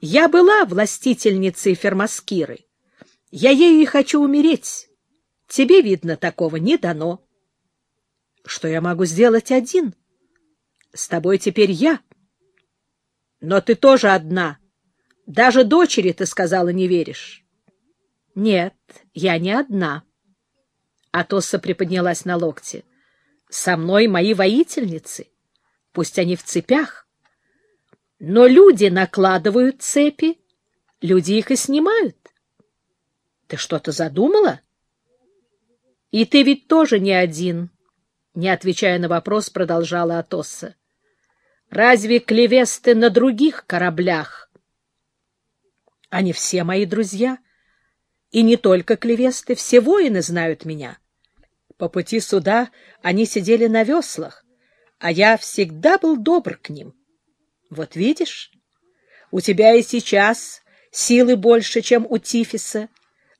Я была властительницей Фермаскиры. Я ею и хочу умереть. Тебе, видно, такого не дано. Что я могу сделать один? С тобой теперь я. Но ты тоже одна. Даже дочери, ты сказала, не веришь. Нет, я не одна. Атоса приподнялась на локте. Со мной мои воительницы. Пусть они в цепях. Но люди накладывают цепи, люди их и снимают. Ты что-то задумала? И ты ведь тоже не один, не отвечая на вопрос, продолжала Атосса. Разве клевесты на других кораблях? Они все мои друзья. И не только клевесты, все воины знают меня. По пути сюда они сидели на веслах, а я всегда был добр к ним. Вот видишь, у тебя и сейчас силы больше, чем у Тифиса.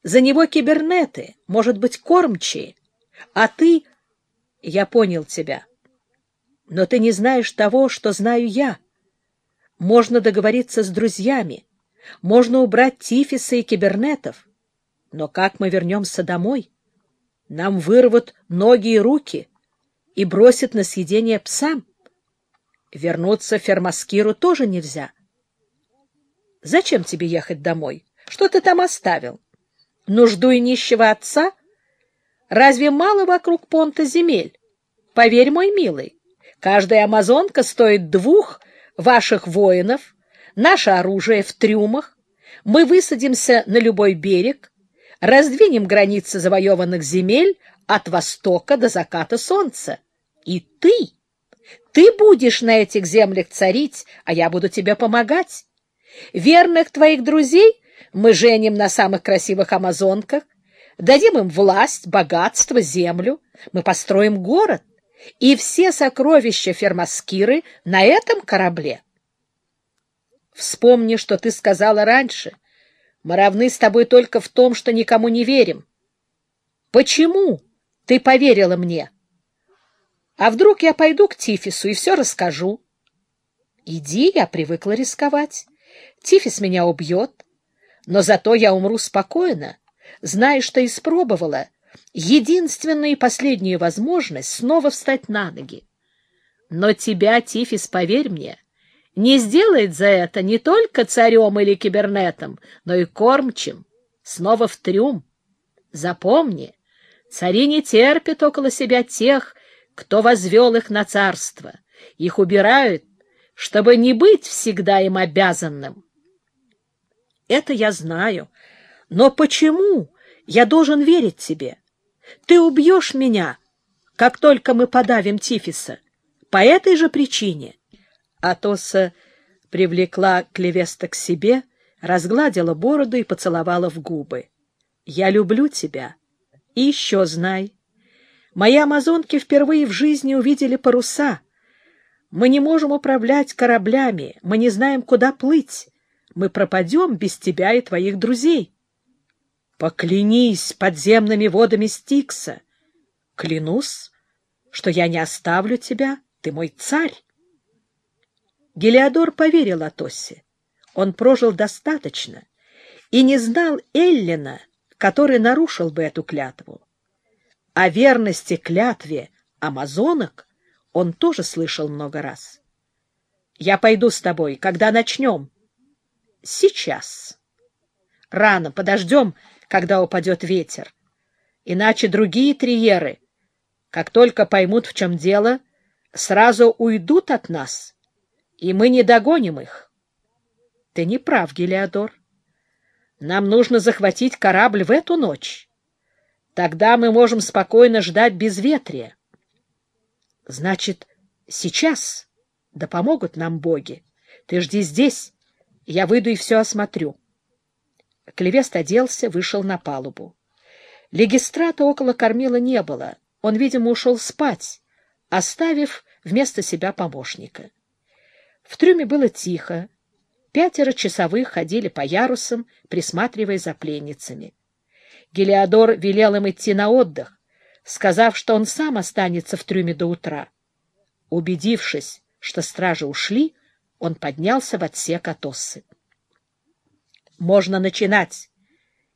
За него кибернеты, может быть, кормчие. А ты... Я понял тебя. Но ты не знаешь того, что знаю я. Можно договориться с друзьями, можно убрать Тифиса и кибернетов. Но как мы вернемся домой? Нам вырвут ноги и руки и бросят на съедение псам. Вернуться в Фермаскиру тоже нельзя. Зачем тебе ехать домой? Что ты там оставил? Нужду и нищего отца? Разве мало вокруг понта земель? Поверь, мой милый, каждая амазонка стоит двух ваших воинов, наше оружие в трюмах, мы высадимся на любой берег, раздвинем границы завоеванных земель от востока до заката солнца. И ты ты будешь на этих землях царить, а я буду тебе помогать. Верных твоих друзей мы женим на самых красивых амазонках, дадим им власть, богатство, землю. Мы построим город, и все сокровища Фермаскиры на этом корабле. Вспомни, что ты сказала раньше. Мы равны с тобой только в том, что никому не верим. Почему ты поверила мне? — а вдруг я пойду к Тифису и все расскажу? Иди, я привыкла рисковать. Тифис меня убьет, но зато я умру спокойно, зная, что испробовала единственную и последнюю возможность снова встать на ноги. Но тебя, Тифис, поверь мне, не сделает за это не только царем или кибернетом, но и кормчим, снова в трюм. Запомни, цари не терпят около себя тех, кто возвел их на царство. Их убирают, чтобы не быть всегда им обязанным. Это я знаю. Но почему я должен верить тебе? Ты убьешь меня, как только мы подавим Тифиса. По этой же причине. Атоса привлекла Клевеста к себе, разгладила бороду и поцеловала в губы. «Я люблю тебя. И еще знай, Мои амазонки впервые в жизни увидели паруса. Мы не можем управлять кораблями, мы не знаем, куда плыть. Мы пропадем без тебя и твоих друзей. Поклянись подземными водами Стикса. Клянусь, что я не оставлю тебя, ты мой царь. Гелиодор поверил Атосе. Он прожил достаточно и не знал Эллина, который нарушил бы эту клятву. О верности клятве амазонок он тоже слышал много раз. «Я пойду с тобой, когда начнем?» «Сейчас. Рано, подождем, когда упадет ветер. Иначе другие триеры, как только поймут, в чем дело, сразу уйдут от нас, и мы не догоним их». «Ты не прав, Гелиодор. Нам нужно захватить корабль в эту ночь». Тогда мы можем спокойно ждать безветрия. Значит, сейчас да помогут нам боги. Ты жди здесь, я выйду и все осмотрю. Клевест оделся, вышел на палубу. Легистрата около кормила не было. Он, видимо, ушел спать, оставив вместо себя помощника. В трюме было тихо. Пятеро часовых ходили по ярусам, присматривая за пленницами. Гелиодор велел им идти на отдых, сказав, что он сам останется в трюме до утра. Убедившись, что стражи ушли, он поднялся в отсек Атоссы. Можно начинать.